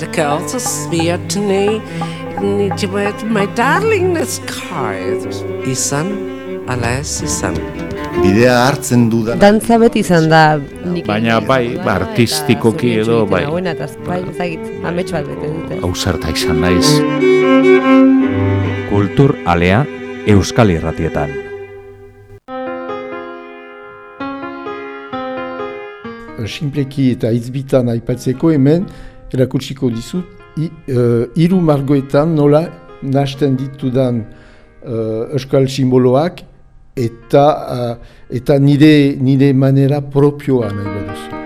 the girls are smeared to me. Need to wear my darling this car. Izan, ala ez izan. Bidea hartzen dudan. Dantza beti izan da nik Baina bai, ba, artistikoki edo, bai. Hauena, eta bai, ezagit, amets bat bete dute. Ausarta izan naiz. Kultur alea Euskal Irratietan. Simpleki eta izbitan aipatzeko hemen, erakutsiko dizut, i, uh, iru margoetan nola nasten ditudan uh, euskal simboloak eta uh, eta nire, nire manera propioa nahi baduzu.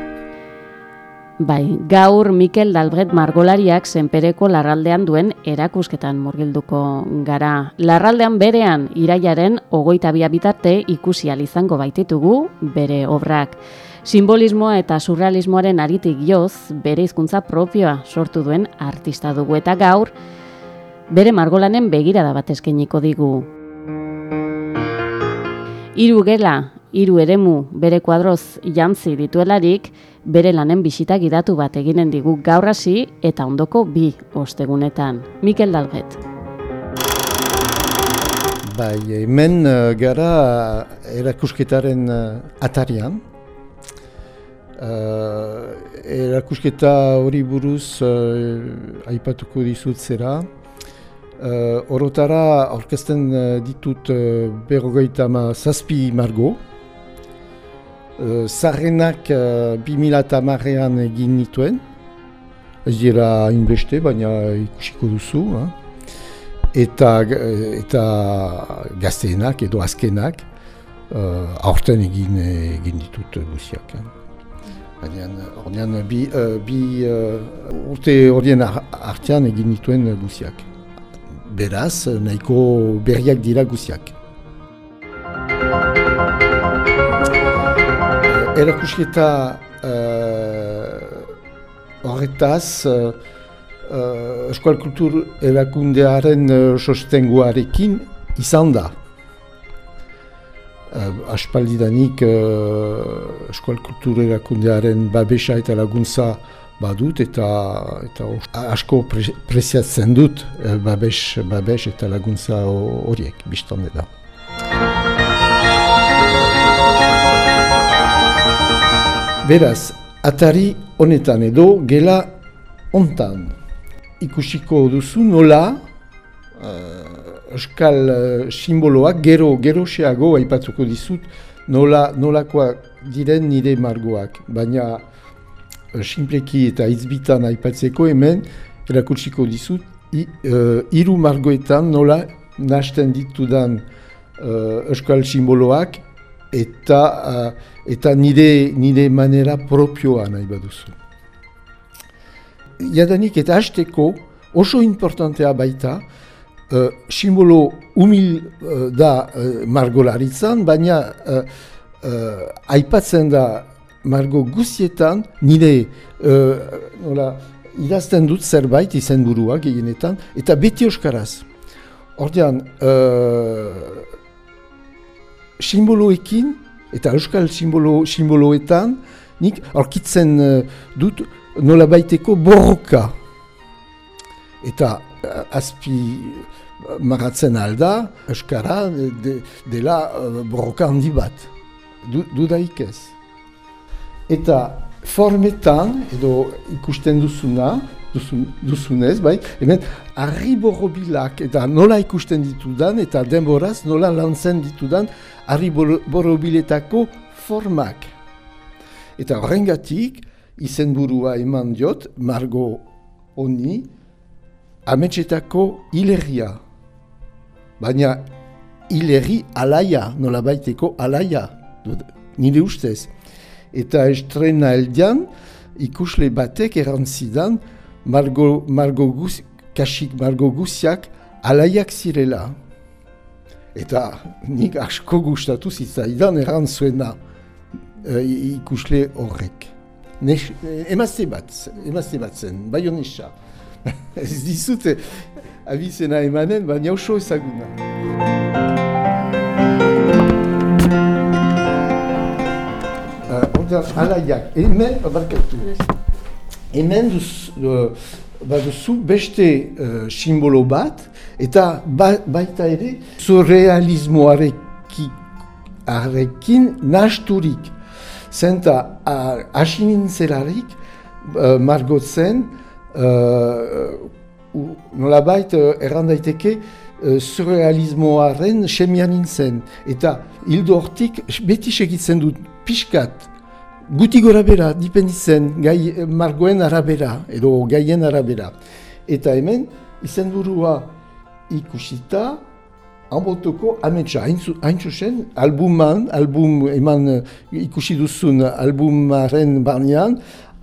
Bai, gaur Mikel Dalbret margolariak zenpereko larraldean duen erakusketan murgilduko gara. Larraldean berean iraiaren ogoita bitarte ikusi izango baititugu bere obrak. Simbolismoa eta surrealismoaren aritik joz, bere hizkuntza propioa sortu duen artista dugu eta gaur, bere margolanen begirada bat eskeniko digu. Hiru gela, hiru eremu bere kuadroz jantzi dituelarik, bere lanen bisita gidatu bat eginen digu gaur hasi eta ondoko bi ostegunetan. Mikel Dalget. Bai, hemen uh, gara erakusketaren uh, atarian. Uh, erakusketa hori buruz uh, aipatuko dizut zera. Uh, orotara orkesten uh, ditut uh, berrogeita ma zazpi margo. Uh, Zarrenak uh, 2008an egin nituen. Ez dira inbeste, baina ikusiko duzu. Ha? Eta, eta gazteenak edo azkenak uh, aurten egin, egin ditut guziak. Eh? Baina, bi, uh, bi uh, urte horien artean egin dituen guziak. Beraz, nahiko berriak dira guziak. Erakusketa uh, horretaz, uh, Euskal Kultur erakundearen uh, sostenguarekin izan da. Uh, aspaldidanik uh, Euskal Kultur erakundearen babesa eta laguntza badut eta, eta asko pre, preziatzen dut uh, babes, babes eta laguntza horiek biztan da. Beraz, atari honetan edo gela hontan ikusiko duzu nola uh, euskal uh, simboloak gero geroxeago aipatuko dizut nola nolakoak diren nire margoak baina uh, simpleki eta izbitan aipatzeko hemen erakutsiko dizut i, uh, iru margoetan nola nasten ditudan uh, euskal simboloak eta uh, eta nire, nire manera propioa nahi baduzu. Jadanik eta hasteko oso importantea baita, uh, simbolo humil uh, da uh, margolaritzan, baina uh, uh, aipatzen da margo guzietan nire uh, nola, idazten dut zerbait izen burua gehienetan, eta beti oskaraz. Ordean, uh, simboloekin eta euskal simbolo, simboloetan nik aurkitzen uh, dut nola baiteko borroka. Eta uh, azpi maratzen alda, euskara de, dela uh, borroka handi bat. Du, dudaik ez. Eta formetan, edo ikusten duzuna, duzun, duzunez, bai, hemen, harri borobilak, eta nola ikusten ditudan, eta denboraz nola lantzen ditudan, harri borobiletako formak. Eta horrengatik, izenburua eman diot, margo honi, ametsetako hilerria. Baina hilerri alaia, nola baiteko alaia, nire ustez. Eta estrena eldian, ikusle batek erantzidan, margo, margo guz, kasik margo guziak alaiak zirela. Eta nik asko gustatu zitzaidan eran zuena e, ikusle horrek. Nes, emazte bat, emazte bat zen, honesa. Ez dizute abizena emanen, baina oso ezaguna. Uh, alaiak, hemen, barkatu, hemen duz, uh, baduzu beste uh, simbolo bat, eta ba, baita ere surrealismoarekin arekin nasturik. Zenta asinin zelarik uh, margotzen uh, nolabait uh, errandaiteke uh, surrealismoaren semian nintzen. Eta hildo hortik beti segitzen dut pixkat guti gora bera, dipenditzen, gai margoen arabera, edo gaien arabera. Eta hemen, izenburua ikusita, hanbotoko ametsa, hain zuzen, albuman, album eman ikusi duzun albumaren barnean,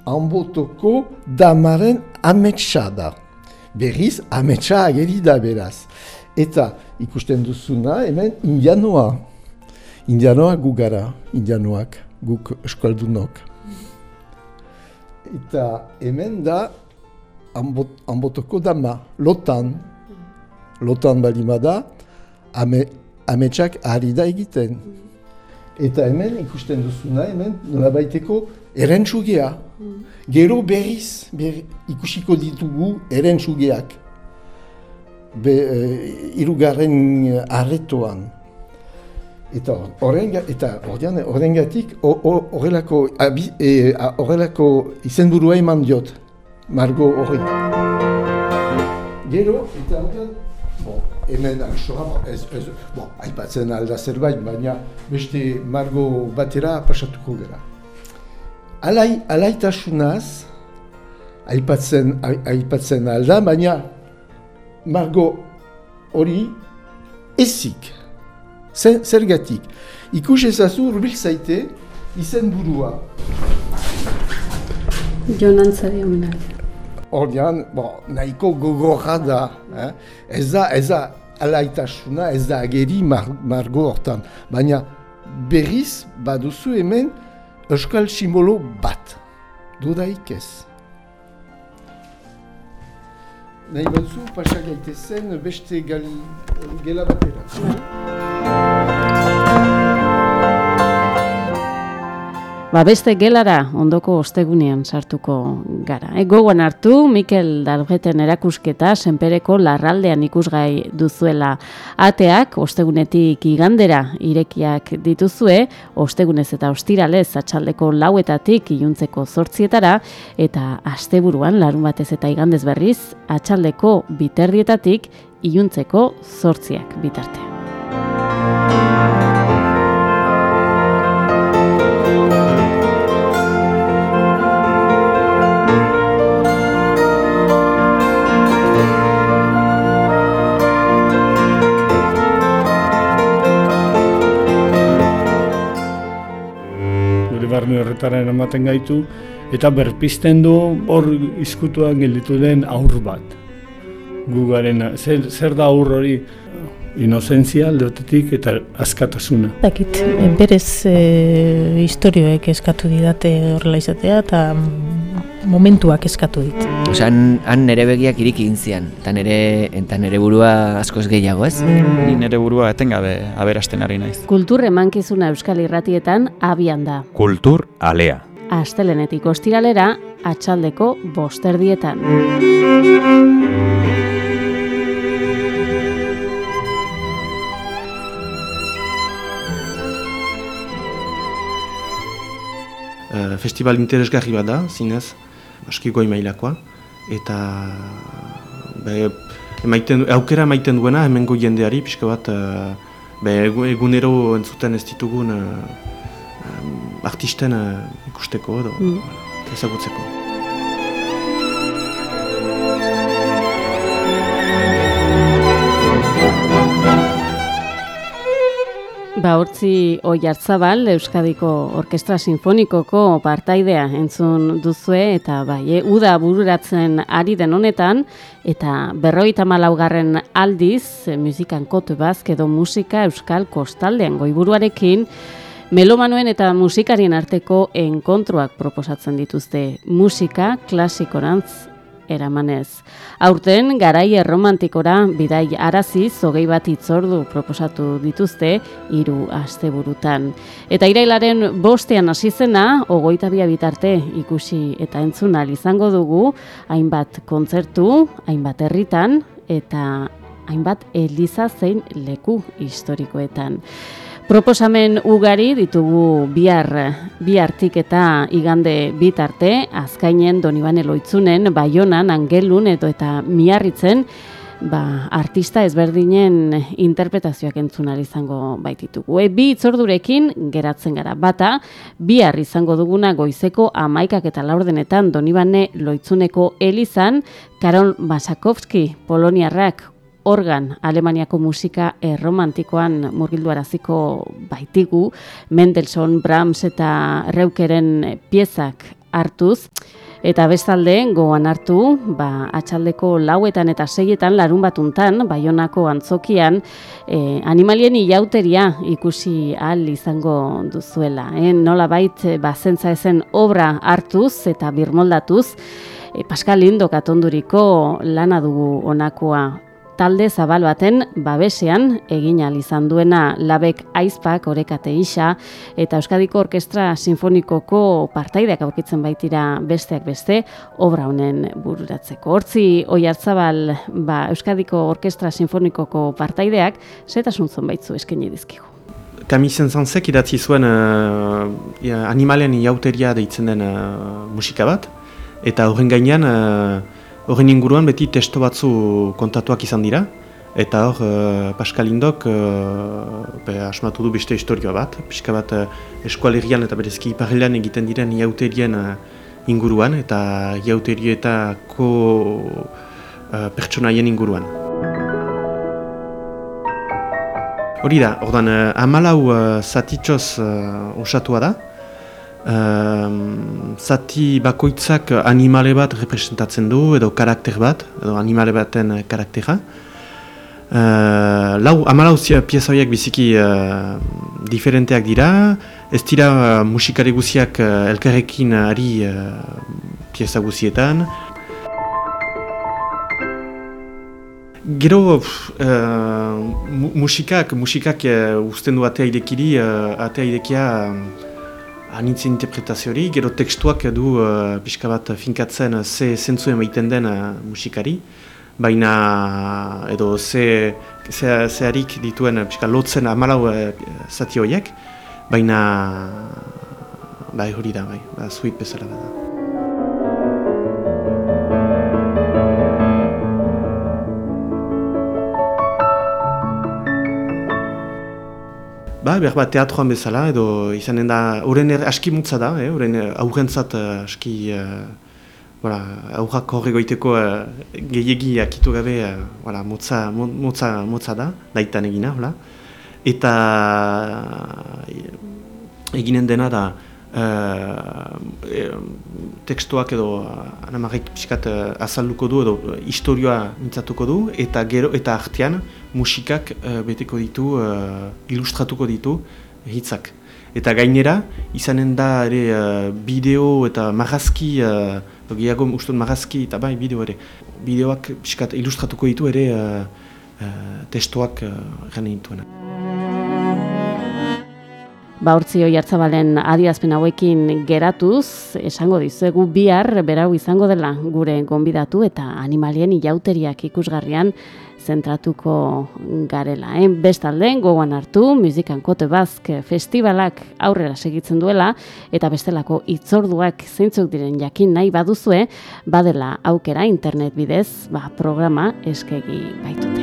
hanbotoko damaren ametsa da. Berriz, ametsa ageri da beraz. Eta ikusten duzuna, hemen, indianoa. Indianoa gu gara, indianoak guk eskaldunok. Eta hemen da ambot, ambotoko dama, lotan. Lotan balima da, ame, ametsak ari da egiten. Eta hemen ikusten duzuna, hemen nola baiteko erentsugea. Gero berriz ber, ikusiko ditugu erentsugeak. Be, e, irugarren arretoan. Eta horren eta horrengatik horrelako e, horrelako izenburua eman diot Margo horri. Gero eta horren bon, hemen aksora, ez, ez, bon, aipatzen alda zerbait, baina beste Margo batera pasatuko gara. Alai, alaitasunaz aipatzen, aipatzen alda, baina Margo hori ezik. Zergatik, ikus ezazu urbil zaite izen burua. Jonan zari omenak. Ordean, bo, nahiko gogorra da. Eh? Ez da, ez da alaitasuna, ez da ageri mar, margo hortan. Baina berriz baduzu hemen euskal simbolo bat. Dudaik ez. Nahi batzu, pasak gaitezen beste gal, gela batera. Ba beste gelara ondoko ostegunean sartuko gara. E, gogoan hartu, Mikel Dalgeten erakusketa senpereko larraldean ikusgai duzuela ateak, ostegunetik igandera irekiak dituzue, ostegunez eta ostiralez atxaldeko lauetatik iluntzeko zortzietara, eta asteburuan larun batez eta igandez berriz, atxaldeko biterrietatik iluntzeko zortziak bitartea. Barne horretara ematen gaitu, eta berpisten du hor izkutuan gelditu den aur bat. Gugaren, zer, zer da aur hori inozentzia aldeotetik eta askatasuna. Dakit, berez e, historioek eskatu didate horrela izatea eta momentuak eskatu dit. Osa, han, han nere begiak irik egin zian, eta nere, eta nere burua askoz gehiago, ez? Ni nere burua etengabe aberasten ari naiz. Kultur emankizuna Euskal Irratietan abian da. Kultur alea. Astelenetik ostiralera, atxaldeko bosterdietan. Uh, festival interesgarri bat da, zinez, aski goi mailakoa, eta be, emaiten, aukera emaiten duena hemengo jendeari, pixka bat uh, be, egunero entzuten ez ditugun uh, artisten uh, ikusteko edo mm. ezagutzeko. Ba, hortzi oi hartzabal, Euskadiko Orkestra Sinfonikoko partaidea entzun duzue, eta bai, e, uda bururatzen ari den honetan, eta berroita malaugarren aldiz, e, musikan kotu bazk edo musika Euskal Kostaldean goiburuarekin, Melomanuen eta musikarien arteko enkontruak proposatzen dituzte. Musika klasikorantz eramanez. Aurten, garai erromantikora bidai arazi zogei bat itzordu proposatu dituzte hiru asteburutan. Eta irailaren bostean hasi zena, ogoita bia bitarte ikusi eta entzuna izango dugu, hainbat kontzertu, hainbat herritan, eta hainbat eliza zein leku historikoetan. Proposamen ugari ditugu bihar bihartik eta igande bitarte, azkainen Donibane Loitzunen, Baionan, Angelun edo eta Miarritzen, ba, artista ezberdinen interpretazioak entzun izango baititugu. E, bi itzordurekin geratzen gara. Bata, bihar izango duguna goizeko amaikak eta laurdenetan Donibane Loitzuneko Elizan, Karol Basakovski, Poloniarrak, organ Alemaniako musika erromantikoan murgildu araziko baitigu, Mendelssohn, Brahms eta Reukeren piezak hartuz, Eta bestalde, goan hartu, ba, atxaldeko lauetan eta seietan larun batuntan, baionako antzokian, e, animalien ilauteria ikusi ahal izango duzuela. E, nola bait, ba, zentza ezen obra hartuz eta birmoldatuz, e, Pascal Lindo katonduriko lana dugu onakoa talde zabal baten babesean egin izan duena labek aizpak orekate isa eta Euskadiko Orkestra Sinfonikoko partaideak aurkitzen baitira besteak beste obra honen bururatzeko. Hortzi oi hartzabal ba, Euskadiko Orkestra Sinfonikoko partaideak zetasuntzon baitzu eskaini dizkigu. Kamisen zantzek idatzi zuen uh, animalen iauteria deitzen den uh, musika bat, eta horren gainean uh, Horren inguruan beti testo batzu kontatuak izan dira, eta hor uh, Pascal Indok uh, asmatu du beste historioa bat, pixka bat uh, eskualerian eta berezki iparrelan egiten diren iauterien uh, inguruan eta iauterietako uh, pertsonaien inguruan. Hori da, ordan, uh, amalau uh, zatitxoz uh, osatua da, Um, zati bakoitzak animale bat representatzen du edo karakter bat, edo animale baten karaktera. Uh, lau, amalau pieza horiek biziki uh, diferenteak dira, ez dira uh, musikari guziak uh, elkarrekin ari uh, pieza guzietan. Gero uh, musikak, musikak uh, usten du atea idekiri, uh, atea idekia anitz interpretazio gero tekstuak du uh, pixka bat finkatzen ze zentzuen maiten den uh, musikari, baina edo ze, ze, ze dituen pixka lotzen amalau uh, zati horiek, baina bai hori da, bai, ba, zuit bezala da. Ba, behar bat teatroan bezala, edo izanen da, horren er, aski mutza da, eh, horren eh, aurrentzat uh, aski, uh, aurrak horre goiteko uh, gehiagi akitu gabe, uh, voilà, motza, motza, motza da, daitan egina, hola. Eta eginen dena da, uh, tekstuak edo anamarek pixkat uh, azalduko du edo historioa mintzatuko du, eta gero eta artean, musikak uh, beteko ditu, uh, ilustratuko ditu hitzak. Eta gainera, izanen da ere bideo eta marrazki, uh, gehiago ustun marrazki eta bai bideo ere. Bideoak piskat ilustratuko ditu ere testoak uh, gane dituena. Ba hortzi hoi hartzabalen adiazpen hauekin geratuz, esango dizuegu bihar berau izango dela gure gonbidatu eta animalien ilauteriak ikusgarrian zentratuko garela. Eh? Bestalde, gogoan hartu, Musikan Kote Bazk festivalak aurrera segitzen duela, eta bestelako itzorduak zeintzuk diren jakin nahi baduzue, badela aukera internet bidez, ba, programa eskegi baitute.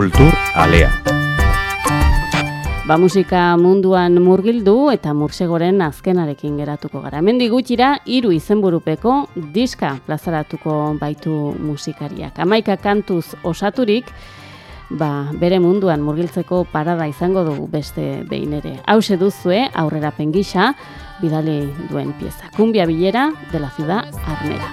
Kultur alea. Ba musika munduan murgildu eta mursegoren azkenarekin geratuko gara. Mendi gutxira, hiru izenburupeko diska plazaratuko baitu musikariak. Amaika kantuz osaturik, ba, bere munduan murgiltzeko parada izango dugu beste behin ere. Hau duzue aurrera pengisa, bidali duen pieza. Kumbia bilera de la ciudad armera.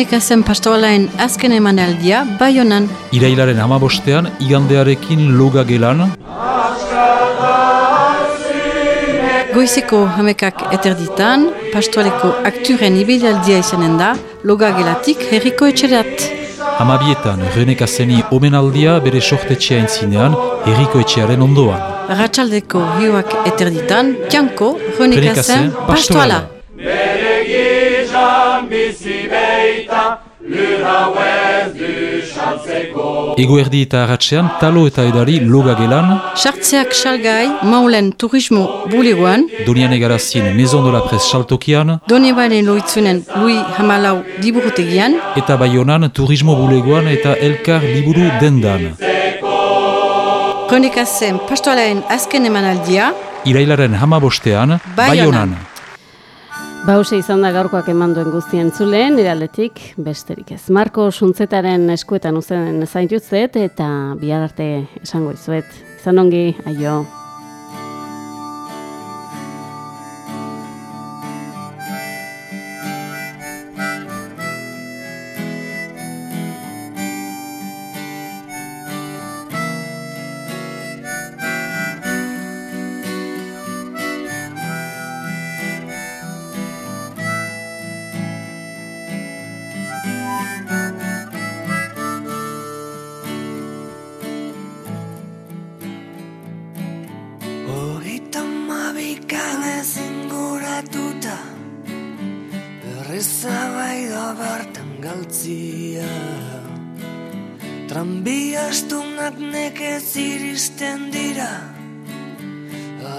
Kronikazen pastoralaen azken emanaldia Baionan. Irailaren amabostean, igandearekin loga gelan, Goizeko hamekak eterditan, pastoraleko akturen ibilaldia izanen da, loga gelatik herriko etxerat. amabietan Renekazeni omenaldia bere sortetxea entzinean, herriko etxearen ondoan. Ratxaldeko hioak eterditan, tianko, Kronikazen pastorala. Egoerdi eta arratxean, talo eta edari loga gelan, Sartzeak salgai, maulen turismo bulegoan, Donian egarazien Maison de la Presse saltokian, Donibane loitzunen Louis Hamalau liburutegian, eta Baionan turismo bulegoan eta elkar liburu dendan. Kronikazen pastoralaen azken emanaldia, Irailaren hamabostean, Baionan. Baionan. Bause izan da gaurkoak eman duen guztien zuleen, iraldetik besterik ez. Marko suntzetaren eskuetan uzen zaintuzet eta bihar arte esango izuet. Izan ongi, aio. Kale zinguratuta Berrezabai da bertan galtzia. Tranbia astunak nekez iristen dira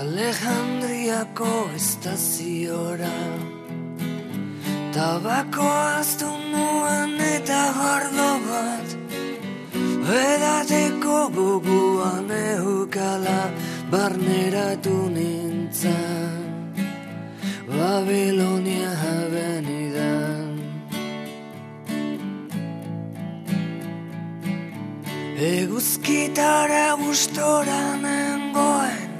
Alejandriako estaziora. Tabako aztu nuen eta gardo bat Edateko guguan eukala barneratu nintzen Babilonia benidan Eguzkitara gustora nengoen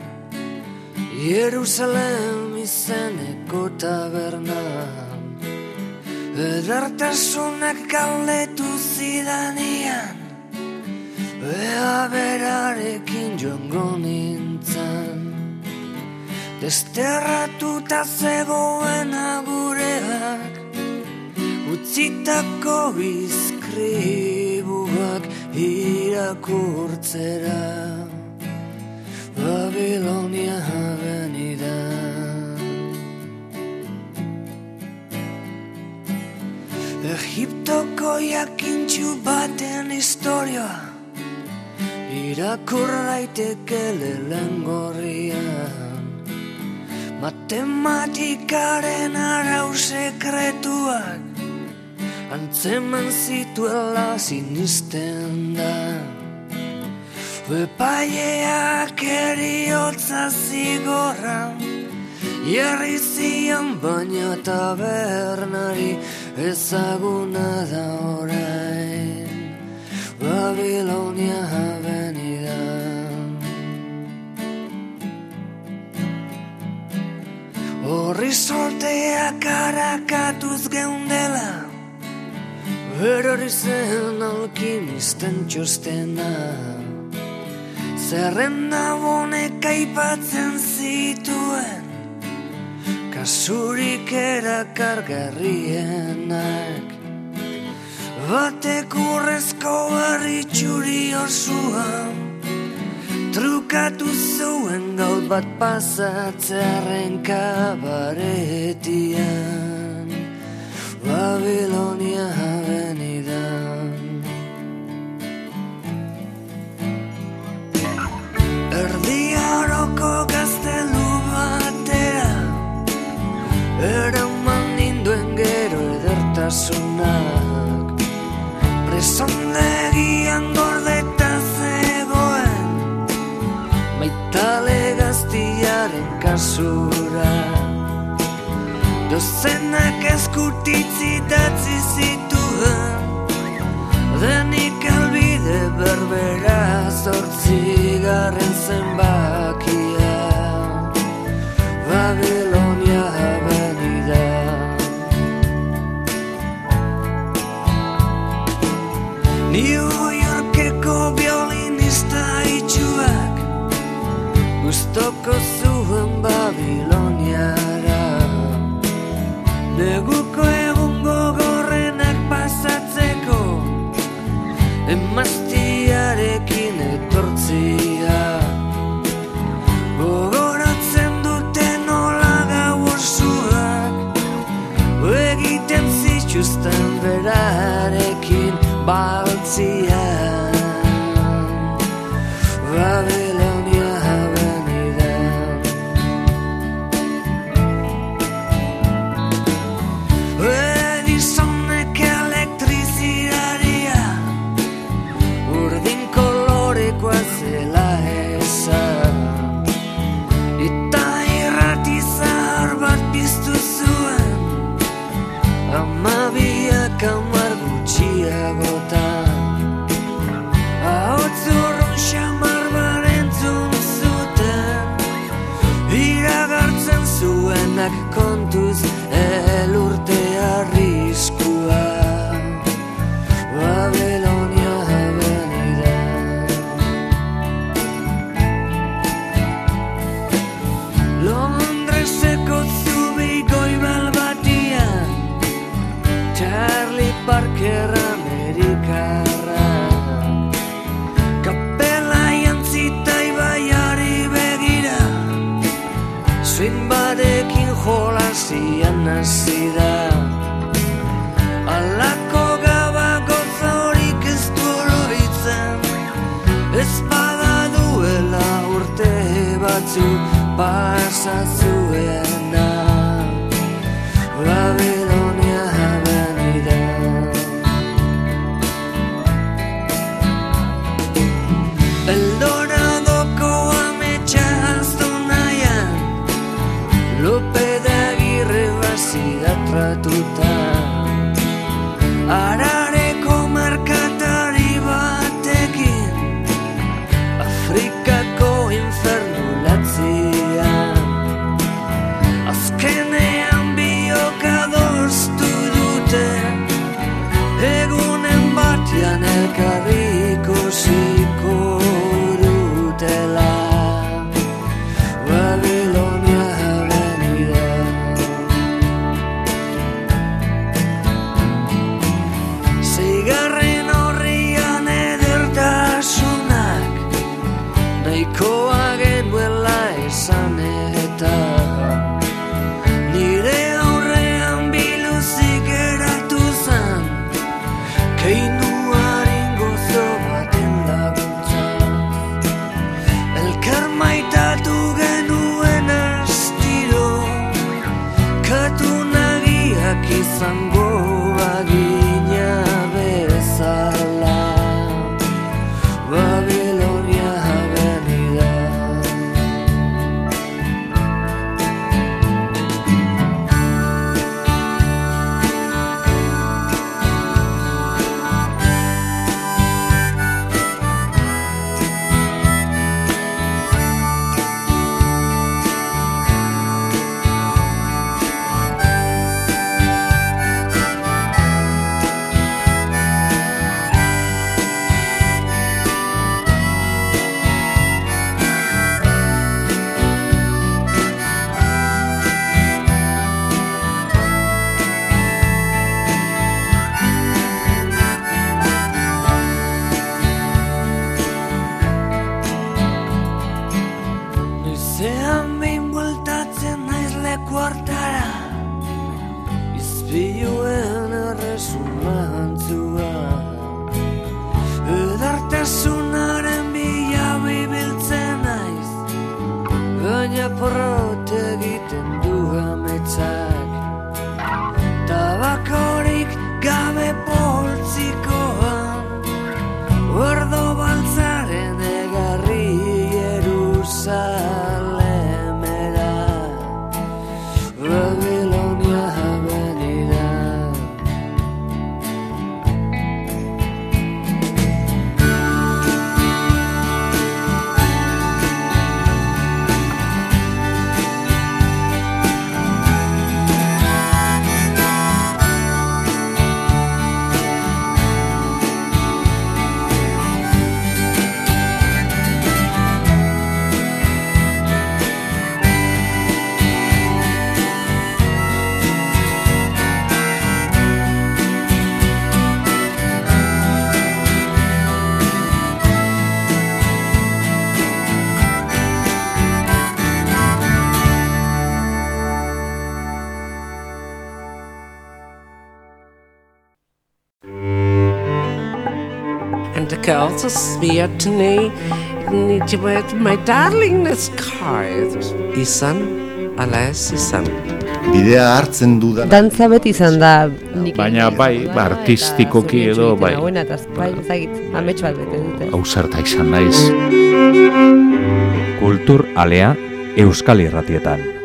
Jerusalem izeneko tabernan Edertasunak galdetu zidanian Ea berarekin joango nintzen Desterratuta zegoen agureak Utzitako izkribuak irakurtzera. Babilonia benidan Egiptoko jakintxu baten historioa Irakur daiteke lehen gorrian Matematikaren arau sekretuak Antzeman zituela sinisten da. Epaileak eriotza zigorran Jarri zian baina tabernari ezaguna da orain. Babilonia Horri sorteak harakatuz geundela Erori zen alkimisten txostena. Zerrenda bonek aipatzen zituen Kasurik erakargarrienak. Batek urrezko barritxuri osua Trukatu zuen gaut bat pasatzearen kabaretian Babilonia kasura Dozenak eskutitzi datzi zituen Denik albide berbera zortzigarren zenbakia. Babilonia avenida. New Yorkeko violinista itxuak Gustoko Emaztiarekin etortzia Gogoratzen dute nola gau osuak Egiten zituzten berarekin baltzia Lope da girre basi da tratuta. also smeared me my darling das kalt Isan, alas isan. Bidea hartzen dudan Dantza beti izan da. Nik Baina bai, ba, artistikoki edo bai. Baina bai, zagit, ametsu bat bete dute. Hauzarta izan naiz. Kultur alea Euskal Irratietan.